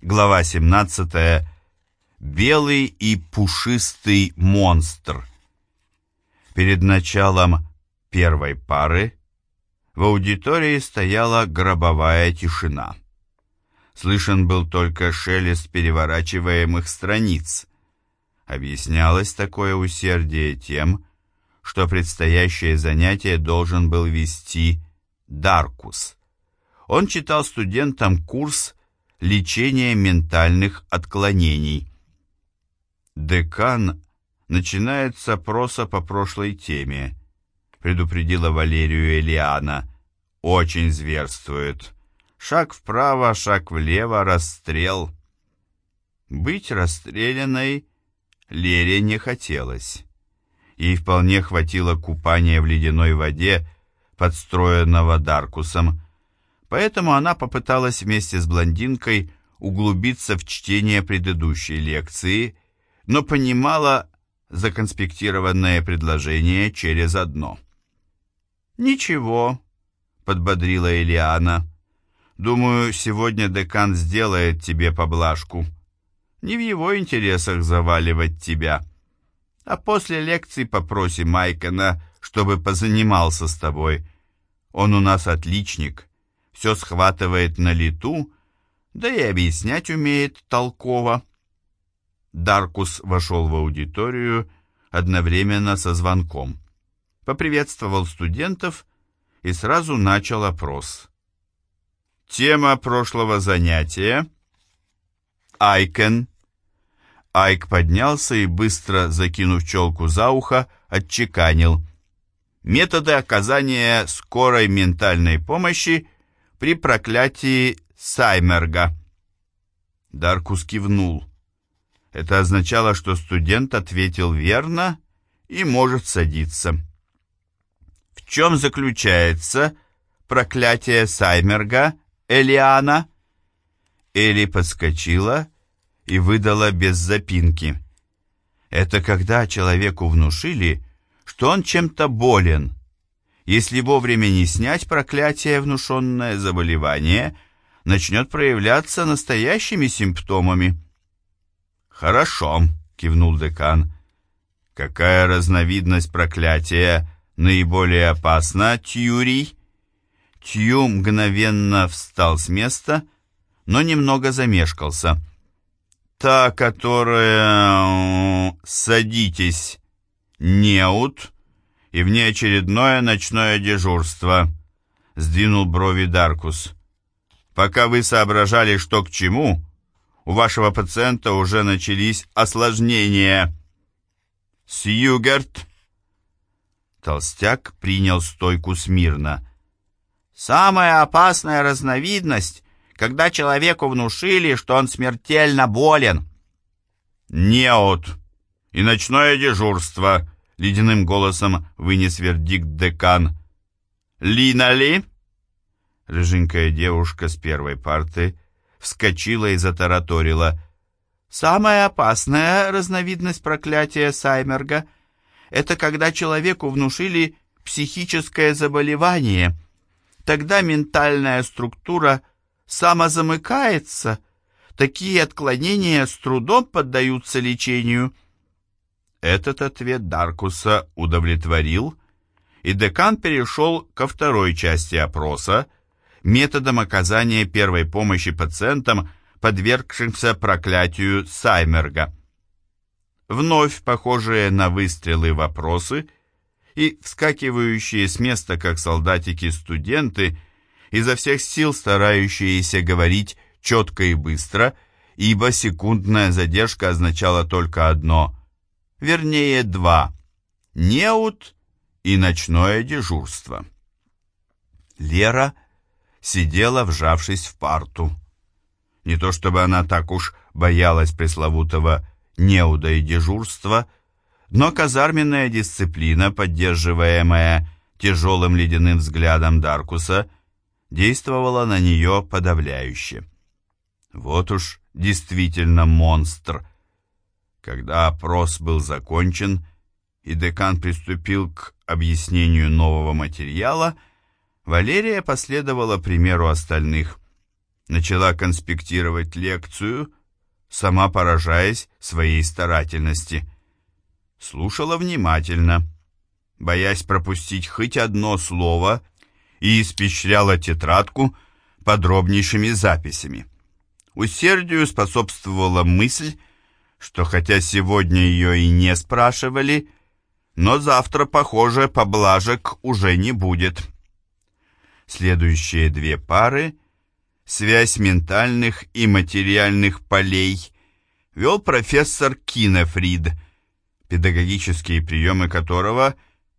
Глава 17. Белый и пушистый монстр. Перед началом первой пары в аудитории стояла гробовая тишина. Слышен был только шелест переворачиваемых страниц. Объяснялось такое усердие тем, что предстоящее занятие должен был вести Даркус. Он читал студентам курс лечения ментальных отклонений. Декан начинает с опроса по прошлой теме, предупредила Валерию Элиана. Очень зверствует. Шаг вправо, шаг влево, расстрел. Быть расстрелянной Лере не хотелось. Ей вполне хватило купания в ледяной воде, подстроенного Даркусом, поэтому она попыталась вместе с блондинкой углубиться в чтение предыдущей лекции, но понимала законспектированное предложение через одно. «Ничего», — подбодрила Элиана, — Думаю, сегодня декан сделает тебе поблажку. Не в его интересах заваливать тебя. А после лекции попроси Майкона, чтобы позанимался с тобой. Он у нас отличник, все схватывает на лету, да и объяснять умеет толково. Даркус вошел в аудиторию одновременно со звонком. Поприветствовал студентов и сразу начал опрос. Тема прошлого занятия — Айкен. Айк поднялся и, быстро закинув челку за ухо, отчеканил. Методы оказания скорой ментальной помощи при проклятии Саймерга. Даркус кивнул. Это означало, что студент ответил верно и может садиться. В чем заключается проклятие Саймерга Элиана?» Эли подскочила и выдала без запинки. «Это когда человеку внушили, что он чем-то болен. Если вовремя не снять проклятие, внушенное заболевание, начнет проявляться настоящими симптомами». «Хорошо», — кивнул декан. «Какая разновидность проклятия наиболее опасна, Тьюрий?» Тью мгновенно встал с места, но немного замешкался. «Та, которая... садитесь, неут и внеочередное ночное дежурство», — сдвинул брови Даркус. «Пока вы соображали, что к чему, у вашего пациента уже начались осложнения». «Сьюгарт!» Толстяк принял стойку смирно. Самая опасная разновидность, когда человеку внушили, что он смертельно болен. «Неот! И ночное дежурство!» — ледяным голосом вынес вердикт декан. «Лина ли?» Рыженькая девушка с первой парты вскочила и затараторила. «Самая опасная разновидность проклятия Саймерга — это когда человеку внушили психическое заболевание — Тогда ментальная структура самозамыкается, такие отклонения с трудом поддаются лечению. Этот ответ Даркуса удовлетворил, и декан перешел ко второй части опроса, методом оказания первой помощи пациентам, подвергшимся проклятию Саймерга. Вновь похожие на выстрелы вопросы – и вскакивающие с места, как солдатики-студенты, изо всех сил старающиеся говорить четко и быстро, ибо секундная задержка означала только одно, вернее два – неут и ночное дежурство. Лера сидела, вжавшись в парту. Не то чтобы она так уж боялась пресловутого неуда и дежурства – но казарменная дисциплина, поддерживаемая тяжелым ледяным взглядом Даркуса, действовала на нее подавляюще. Вот уж действительно монстр. Когда опрос был закончен, и декан приступил к объяснению нового материала, Валерия последовала примеру остальных. Начала конспектировать лекцию, сама поражаясь своей старательности. Слушала внимательно, боясь пропустить хоть одно слово, и испещряла тетрадку подробнейшими записями. Усердию способствовала мысль, что хотя сегодня ее и не спрашивали, но завтра, похоже, поблажек уже не будет. Следующие две пары — связь ментальных и материальных полей — вел профессор Кинефрид, педагогические приемы которого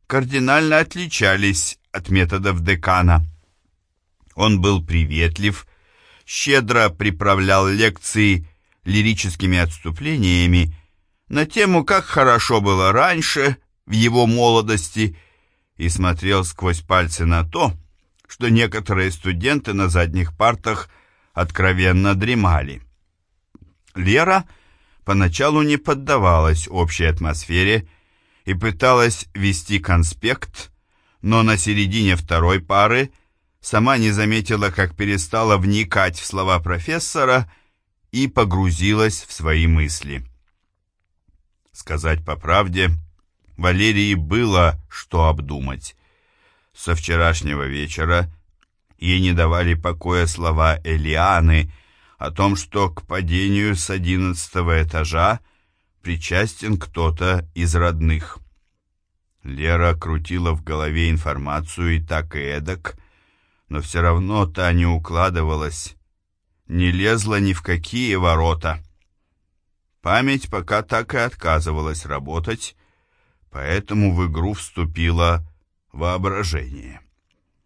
кардинально отличались от методов декана. Он был приветлив, щедро приправлял лекции лирическими отступлениями на тему, как хорошо было раньше, в его молодости, и смотрел сквозь пальцы на то, что некоторые студенты на задних партах откровенно дремали. Лера поначалу не поддавалась общей атмосфере и пыталась вести конспект, но на середине второй пары сама не заметила, как перестала вникать в слова профессора и погрузилась в свои мысли. Сказать по правде, Валерии было что обдумать. Со вчерашнего вечера ей не давали покоя слова Элианы о том, что к падению с одиннадцатого этажа причастен кто-то из родных. Лера крутила в голове информацию и так и эдак, но все равно та не укладывалась, не лезла ни в какие ворота. Память пока так и отказывалась работать, поэтому в игру вступило воображение.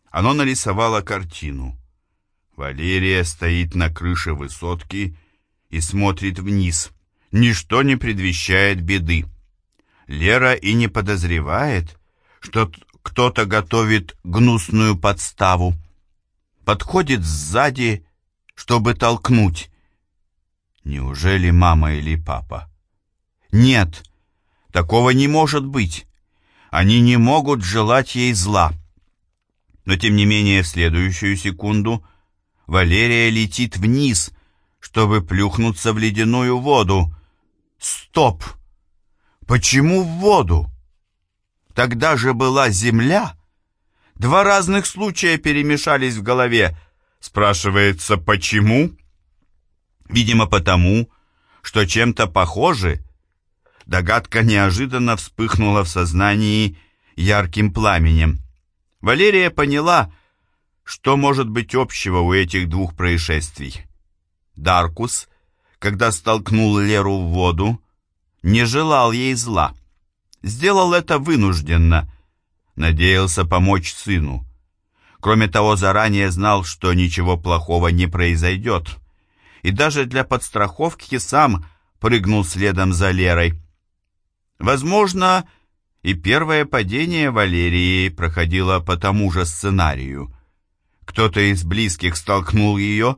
Оно нарисовало картину. Валерия стоит на крыше высотки и смотрит вниз. Ничто не предвещает беды. Лера и не подозревает, что кто-то готовит гнусную подставу. Подходит сзади, чтобы толкнуть. Неужели мама или папа? Нет, такого не может быть. Они не могут желать ей зла. Но тем не менее в следующую секунду Валерия летит вниз, чтобы плюхнуться в ледяную воду. Стоп! Почему в воду? Тогда же была земля. Два разных случая перемешались в голове. Спрашивается, почему? Видимо, потому, что чем-то похожи Догадка неожиданно вспыхнула в сознании ярким пламенем. Валерия поняла, что может быть общего у этих двух происшествий. Даркус, когда столкнул Леру в воду, не желал ей зла. Сделал это вынужденно, надеялся помочь сыну. Кроме того, заранее знал, что ничего плохого не произойдет. И даже для подстраховки сам прыгнул следом за Лерой. Возможно, и первое падение Валерии проходило по тому же сценарию. Кто-то из близких столкнул ее,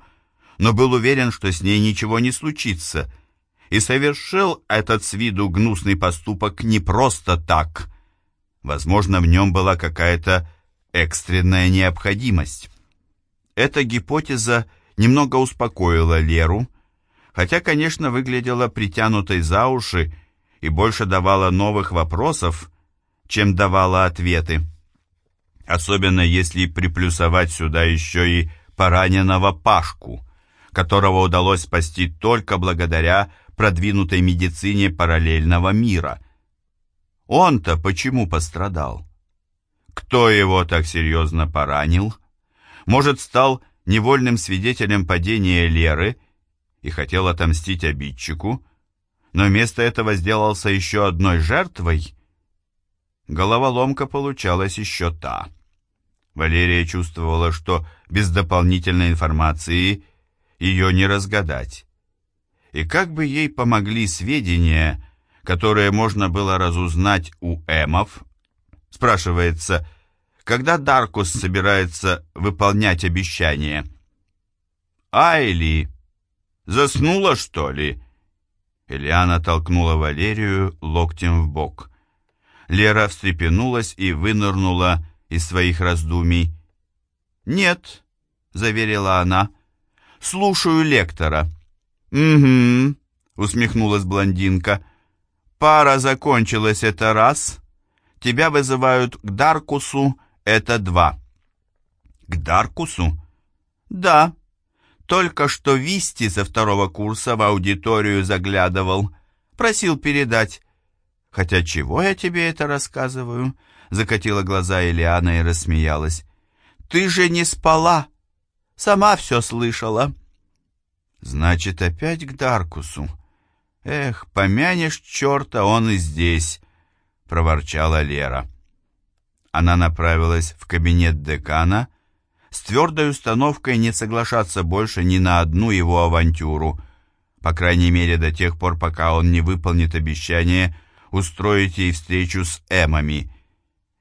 но был уверен, что с ней ничего не случится, и совершил этот с виду гнусный поступок не просто так. Возможно, в нем была какая-то экстренная необходимость. Эта гипотеза немного успокоила Леру, хотя, конечно, выглядела притянутой за уши и больше давала новых вопросов, чем давала ответы. Особенно если приплюсовать сюда еще и пораненного Пашку, которого удалось спасти только благодаря продвинутой медицине параллельного мира. Он-то почему пострадал? Кто его так серьезно поранил? Может, стал невольным свидетелем падения Леры и хотел отомстить обидчику, но вместо этого сделался еще одной жертвой. Головоломка получалась еще та. Валерия чувствовала, что без дополнительной информации ее не разгадать. И как бы ей помогли сведения, которые можно было разузнать у эмов, спрашивается, когда Даркус собирается выполнять обещание? Айли, заснула, что ли? Элиана толкнула Валерию локтем в бок. Лера встрепенулась и вынырнула из своих раздумий. «Нет», — заверила она, — Слушаю лектора». «Угу», — усмехнулась блондинка. «Пара закончилась это раз. Тебя вызывают к Даркусу, это два». «К Даркусу?» «Да. Только что Висти со второго курса в аудиторию заглядывал. Просил передать. Хотя чего я тебе это рассказываю?» Закатила глаза Элиана и рассмеялась. «Ты же не спала. Сама все слышала». «Значит, опять к Даркусу. Эх, помянешь черта, он и здесь», — проворчала Лера. Она направилась в кабинет декана, с твердой установкой не соглашаться больше ни на одну его авантюру, по крайней мере до тех пор, пока он не выполнит обещание устроить ей встречу с Эмами.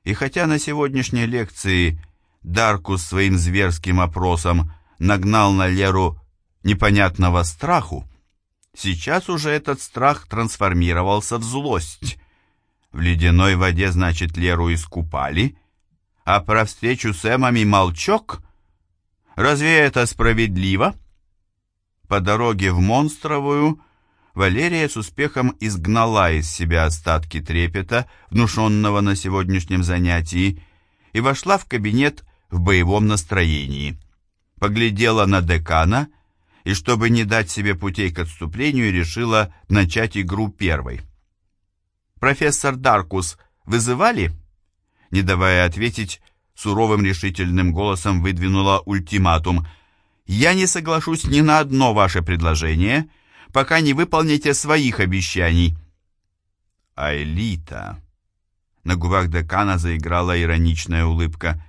И хотя на сегодняшней лекции Даркус своим зверским опросом нагнал на Леру непонятного страху, сейчас уже этот страх трансформировался в злость. В ледяной воде, значит, Леру искупали, а про встречу с Эмами молчок? Разве это справедливо? По дороге в Монстровую Валерия с успехом изгнала из себя остатки трепета, внушенного на сегодняшнем занятии, и вошла в кабинет в боевом настроении. Поглядела на декана и, чтобы не дать себе путей к отступлению, решила начать игру первой. «Профессор Даркус вызывали?» Не давая ответить, суровым решительным голосом выдвинула ультиматум. «Я не соглашусь ни на одно ваше предложение, пока не выполните своих обещаний». «Айлита!» На губах декана заиграла ироничная улыбка.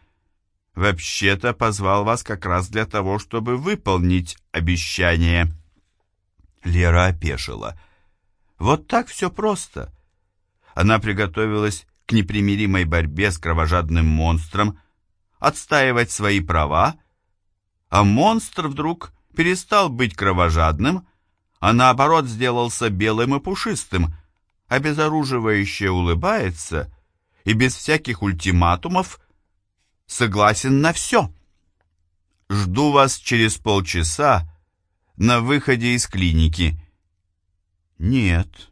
«Вообще-то позвал вас как раз для того, чтобы выполнить обещание». Лера опешила. «Вот так все просто». Она приготовилась к непримиримой борьбе с кровожадным монстром, отстаивать свои права, а монстр вдруг перестал быть кровожадным, а наоборот сделался белым и пушистым, обезоруживающе улыбается и без всяких ультиматумов согласен на все. Жду вас через полчаса на выходе из клиники. Нет,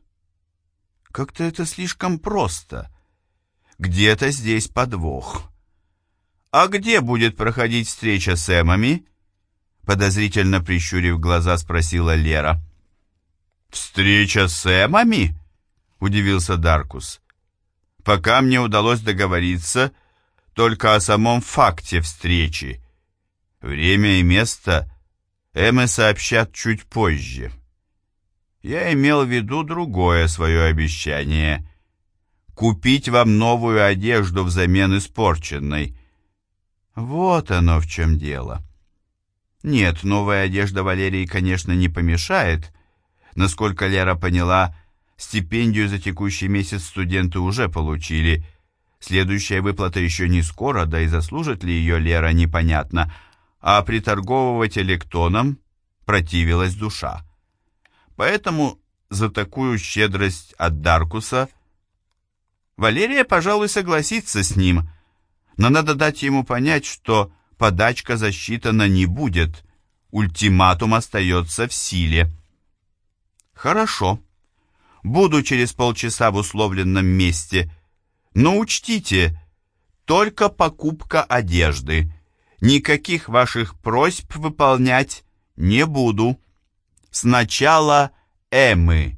как-то это слишком просто. Где-то здесь подвох. «А где будет проходить встреча с Эмами?» Подозрительно прищурив глаза, спросила Лера. «Встреча с Эмами?» — удивился Даркус. «Пока мне удалось договориться только о самом факте встречи. Время и место Эмы сообщат чуть позже. Я имел в виду другое свое обещание — купить вам новую одежду взамен испорченной». Вот оно в чем дело. Нет, новая одежда Валерии, конечно, не помешает. Насколько Лера поняла, стипендию за текущий месяц студенты уже получили. Следующая выплата еще не скоро, да и заслужит ли ее Лера, непонятно. А приторговывать электоном противилась душа. Поэтому за такую щедрость от Даркуса Валерия, пожалуй, согласится с ним – но надо дать ему понять, что подачка засчитана не будет, ультиматум остается в силе. Хорошо, буду через полчаса в условленном месте, но учтите, только покупка одежды, никаких ваших просьб выполнять не буду. Сначала Эмы.